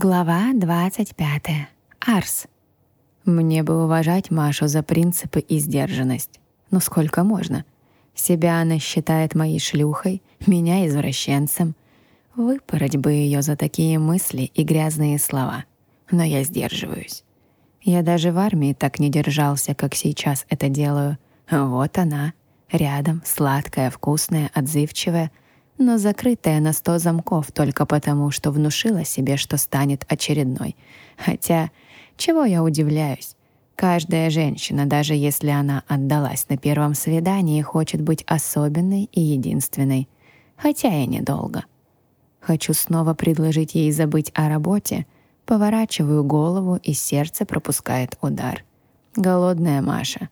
Глава 25. Арс. Мне бы уважать Машу за принципы и сдержанность. Но сколько можно? Себя она считает моей шлюхой, меня извращенцем. Выпороть бы ее за такие мысли и грязные слова. Но я сдерживаюсь. Я даже в армии так не держался, как сейчас это делаю. Вот она, рядом, сладкая, вкусная, отзывчивая — но закрытая на сто замков только потому, что внушила себе, что станет очередной. Хотя, чего я удивляюсь? Каждая женщина, даже если она отдалась на первом свидании, хочет быть особенной и единственной. Хотя и недолго. Хочу снова предложить ей забыть о работе. Поворачиваю голову, и сердце пропускает удар. Голодная Маша.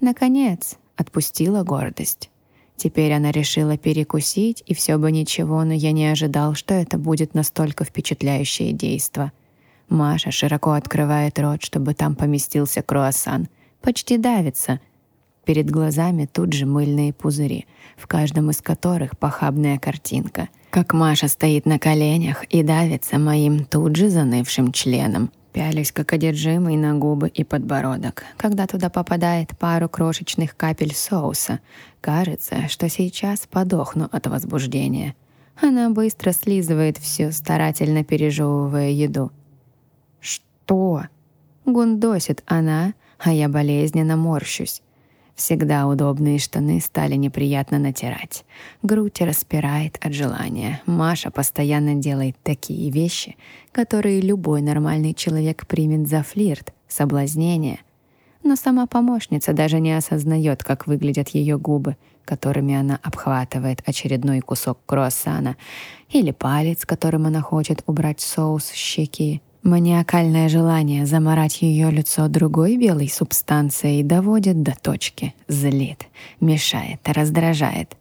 Наконец, отпустила гордость. Теперь она решила перекусить, и все бы ничего, но я не ожидал, что это будет настолько впечатляющее действо. Маша широко открывает рот, чтобы там поместился круассан. Почти давится. Перед глазами тут же мыльные пузыри, в каждом из которых похабная картинка. Как Маша стоит на коленях и давится моим тут же занывшим членом. Пялюсь как одержимый на губы и подбородок, когда туда попадает пару крошечных капель соуса. Кажется, что сейчас подохну от возбуждения. Она быстро слизывает все, старательно пережевывая еду. «Что?» — гундосит она, а я болезненно морщусь. Всегда удобные штаны стали неприятно натирать. Грудь распирает от желания. Маша постоянно делает такие вещи, которые любой нормальный человек примет за флирт, соблазнение. Но сама помощница даже не осознает, как выглядят ее губы, которыми она обхватывает очередной кусок круассана, или палец, которым она хочет убрать соус с щеки. Маниакальное желание заморать ее лицо другой белой субстанцией доводит до точки, злит, мешает, раздражает.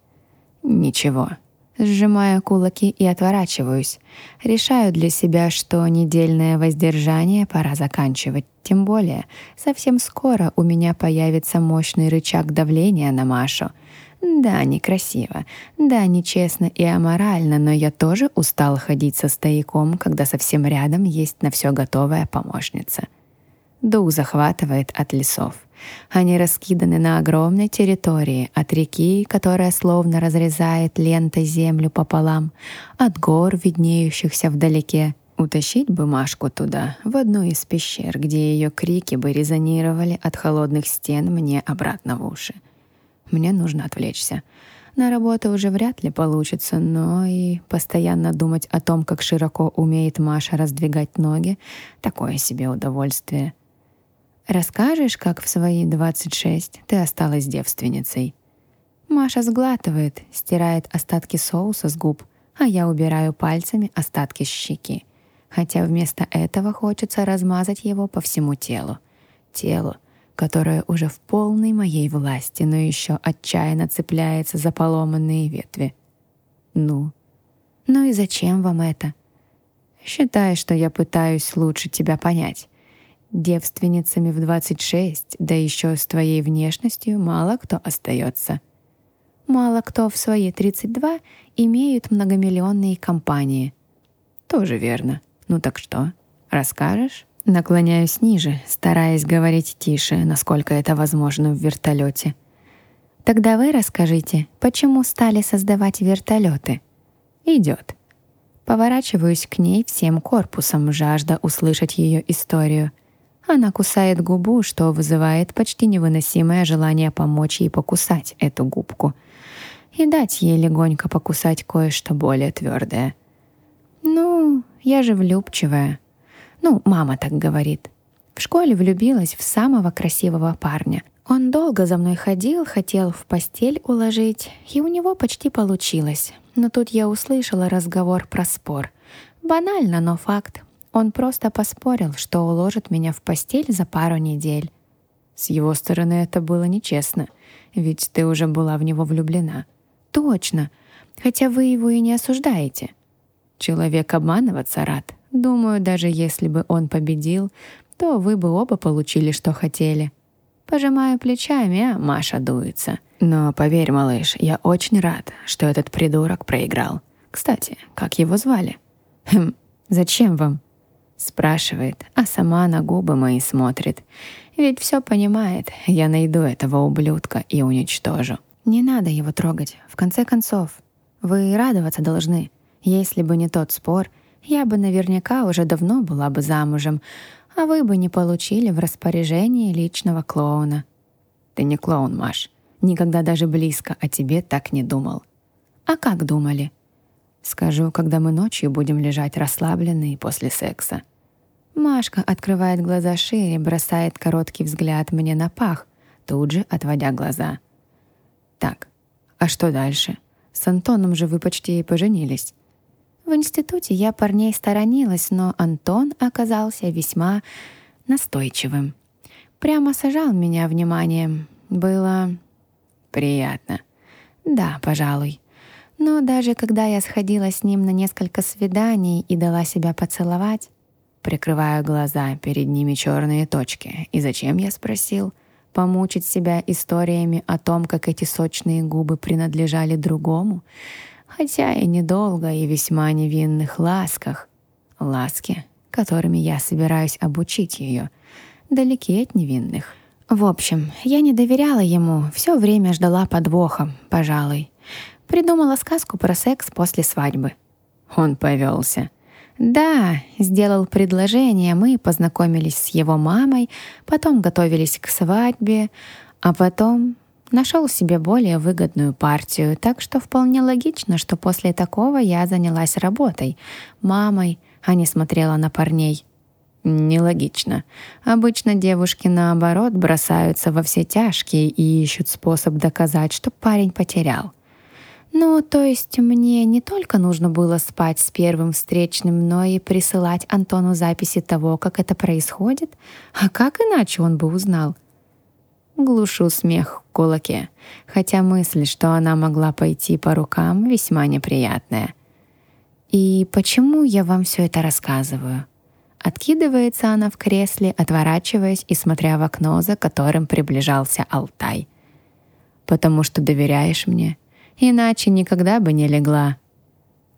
Ничего. Сжимаю кулаки и отворачиваюсь. Решаю для себя, что недельное воздержание пора заканчивать. Тем более, совсем скоро у меня появится мощный рычаг давления на Машу — да, некрасиво. Да, нечестно и аморально, но я тоже устал ходить со стояком, когда совсем рядом есть на все готовая помощница. Дух захватывает от лесов. Они раскиданы на огромной территории, от реки, которая словно разрезает лентой землю пополам, от гор, виднеющихся вдалеке. Утащить бы Машку туда, в одну из пещер, где ее крики бы резонировали от холодных стен мне обратно в уши. Мне нужно отвлечься. На работу уже вряд ли получится, но и постоянно думать о том, как широко умеет Маша раздвигать ноги, такое себе удовольствие. Расскажешь, как в свои 26 ты осталась девственницей? Маша сглатывает, стирает остатки соуса с губ, а я убираю пальцами остатки щеки. Хотя вместо этого хочется размазать его по всему телу. Телу, которая уже в полной моей власти, но еще отчаянно цепляется за поломанные ветви. Ну, ну и зачем вам это? Считай, что я пытаюсь лучше тебя понять. Девственницами в 26, да еще с твоей внешностью, мало кто остается. Мало кто в свои 32 имеют многомиллионные компании. Тоже верно. Ну так что, расскажешь? Наклоняюсь ниже, стараясь говорить тише, насколько это возможно в вертолете. Тогда вы расскажите, почему стали создавать вертолеты? Идет. Поворачиваюсь к ней всем корпусом, жажда услышать ее историю. Она кусает губу, что вызывает почти невыносимое желание помочь ей покусать эту губку и дать ей легонько покусать кое-что более твердое. «Ну, я же влюбчивая», ну, мама так говорит. В школе влюбилась в самого красивого парня. Он долго за мной ходил, хотел в постель уложить, и у него почти получилось. Но тут я услышала разговор про спор. Банально, но факт. Он просто поспорил, что уложит меня в постель за пару недель. С его стороны это было нечестно, ведь ты уже была в него влюблена. Точно, хотя вы его и не осуждаете. Человек обманываться рад. Думаю, даже если бы он победил, то вы бы оба получили, что хотели. Пожимаю плечами, а Маша дуется. Но поверь, малыш, я очень рад, что этот придурок проиграл. Кстати, как его звали? Хм, зачем вам? Спрашивает, а сама на губы мои смотрит. Ведь все понимает, я найду этого ублюдка и уничтожу. Не надо его трогать, в конце концов. Вы радоваться должны. Если бы не тот спор, я бы наверняка уже давно была бы замужем, а вы бы не получили в распоряжении личного клоуна. Ты не клоун, Маш. Никогда даже близко о тебе так не думал. А как думали? Скажу, когда мы ночью будем лежать расслабленные после секса. Машка открывает глаза шире, бросает короткий взгляд мне на пах, тут же отводя глаза. Так, а что дальше? С Антоном же вы почти поженились. В институте я парней сторонилась, но Антон оказался весьма настойчивым. Прямо сажал меня вниманием. Было приятно. Да, пожалуй. Но даже когда я сходила с ним на несколько свиданий и дала себя поцеловать, прикрываю глаза, перед ними черные точки. И зачем, я спросил, помучить себя историями о том, как эти сочные губы принадлежали другому, хотя и недолго, и весьма невинных ласках. Ласки, которыми я собираюсь обучить ее, далеки от невинных. В общем, я не доверяла ему, все время ждала подвоха, пожалуй. Придумала сказку про секс после свадьбы. Он повелся. Да, сделал предложение, мы познакомились с его мамой, потом готовились к свадьбе, а потом нашел себе более выгодную партию, так что вполне логично, что после такого я занялась работой, мамой, а не смотрела на парней. Нелогично. Обычно девушки, наоборот, бросаются во все тяжкие и ищут способ доказать, что парень потерял. Ну, то есть мне не только нужно было спать с первым встречным, но и присылать Антону записи того, как это происходит? А как иначе он бы узнал? Глушу смех в кулаке, хотя мысль, что она могла пойти по рукам, весьма неприятная. И почему я вам все это рассказываю? Откидывается она в кресле, отворачиваясь и смотря в окно, за которым приближался Алтай. «Потому что доверяешь мне», иначе никогда бы не легла.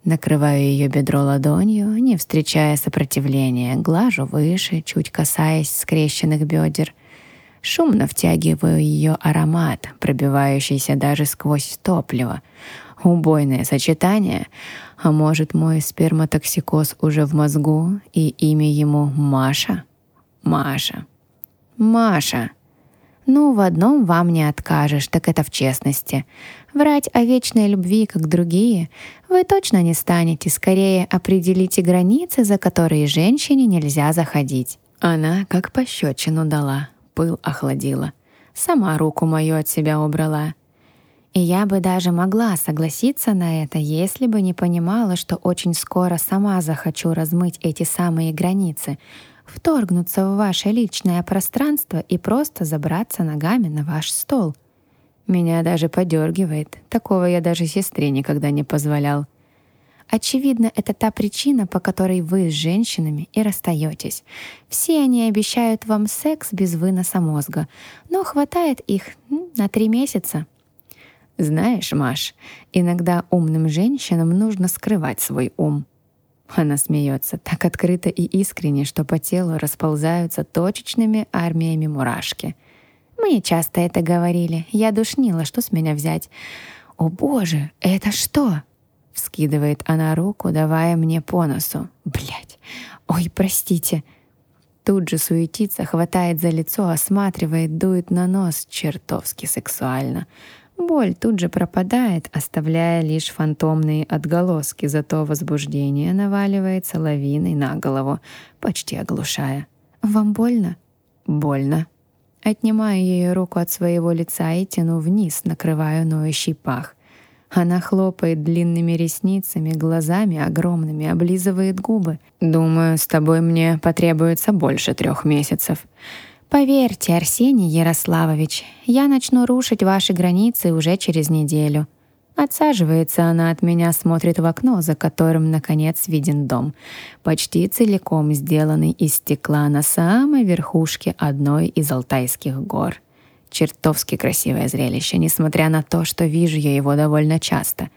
Накрываю ее бедро ладонью, не встречая сопротивления, глажу выше, чуть касаясь скрещенных бедер. Шумно втягиваю ее аромат, пробивающийся даже сквозь топливо. Убойное сочетание, а может мой сперматоксикоз уже в мозгу, и имя ему Маша? Маша. Маша. Ну, в одном вам не откажешь, так это в честности. Врать о вечной любви, как другие, вы точно не станете. Скорее определите границы, за которые женщине нельзя заходить. Она как пощечину дала, пыл охладила. Сама руку мою от себя убрала. И я бы даже могла согласиться на это, если бы не понимала, что очень скоро сама захочу размыть эти самые границы — вторгнуться в ваше личное пространство и просто забраться ногами на ваш стол. Меня даже подергивает. Такого я даже сестре никогда не позволял. Очевидно, это та причина, по которой вы с женщинами и расстаетесь. Все они обещают вам секс без выноса мозга, но хватает их на три месяца. Знаешь, Маш, иногда умным женщинам нужно скрывать свой ум. Она смеется так открыто и искренне, что по телу расползаются точечными армиями мурашки. Мне часто это говорили. Я душнила, что с меня взять. «О боже, это что?» Вскидывает она руку, давая мне по носу. Блять, ой, простите. Тут же суетится, хватает за лицо, осматривает, дует на нос, чертовски сексуально. Боль тут же пропадает, оставляя лишь фантомные отголоски, зато возбуждение наваливается лавиной на голову, почти оглушая. «Вам больно?» «Больно». Отнимаю ее руку от своего лица и тяну вниз, накрываю ноющий пах. Она хлопает длинными ресницами, глазами огромными, облизывает губы. «Думаю, с тобой мне потребуется больше трех месяцев». Поверьте, Арсений Ярославович, я начну рушить ваши границы уже через неделю. Отсаживается она от меня, смотрит в окно, за которым, наконец, виден дом. Почти целиком сделанный из стекла на самой верхушке одной из Алтайских гор. Чертовски красивое зрелище, несмотря на то, что вижу я его довольно часто.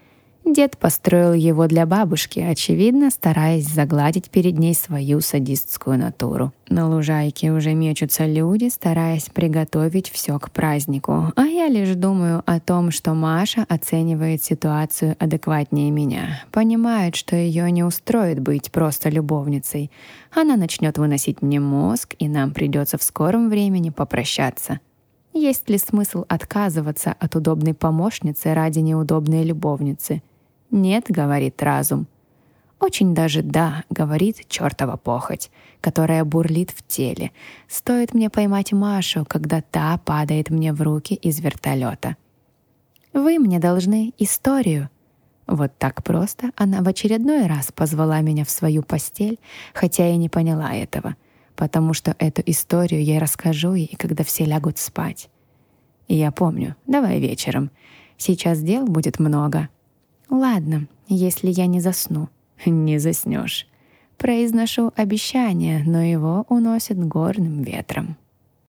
Дед построил его для бабушки, очевидно, стараясь загладить перед ней свою садистскую натуру. На лужайке уже мечутся люди, стараясь приготовить все к празднику, а я лишь думаю о том, что Маша оценивает ситуацию адекватнее меня, понимает, что ее не устроит быть просто любовницей. Она начнет выносить мне мозг, и нам придется в скором времени попрощаться. Есть ли смысл отказываться от удобной помощницы ради неудобной любовницы — «Нет», — говорит разум. Очень даже «да», — говорит чертова похоть, которая бурлит в теле. Стоит мне поймать Машу, когда та падает мне в руки из вертолета. «Вы мне должны историю». Вот так просто она в очередной раз позвала меня в свою постель, хотя я не поняла этого, потому что эту историю я расскажу ей, когда все лягут спать. И я помню, давай вечером. Сейчас дел будет много, Ладно, если я не засну. Не заснешь. Произношу обещание, но его уносит горным ветром.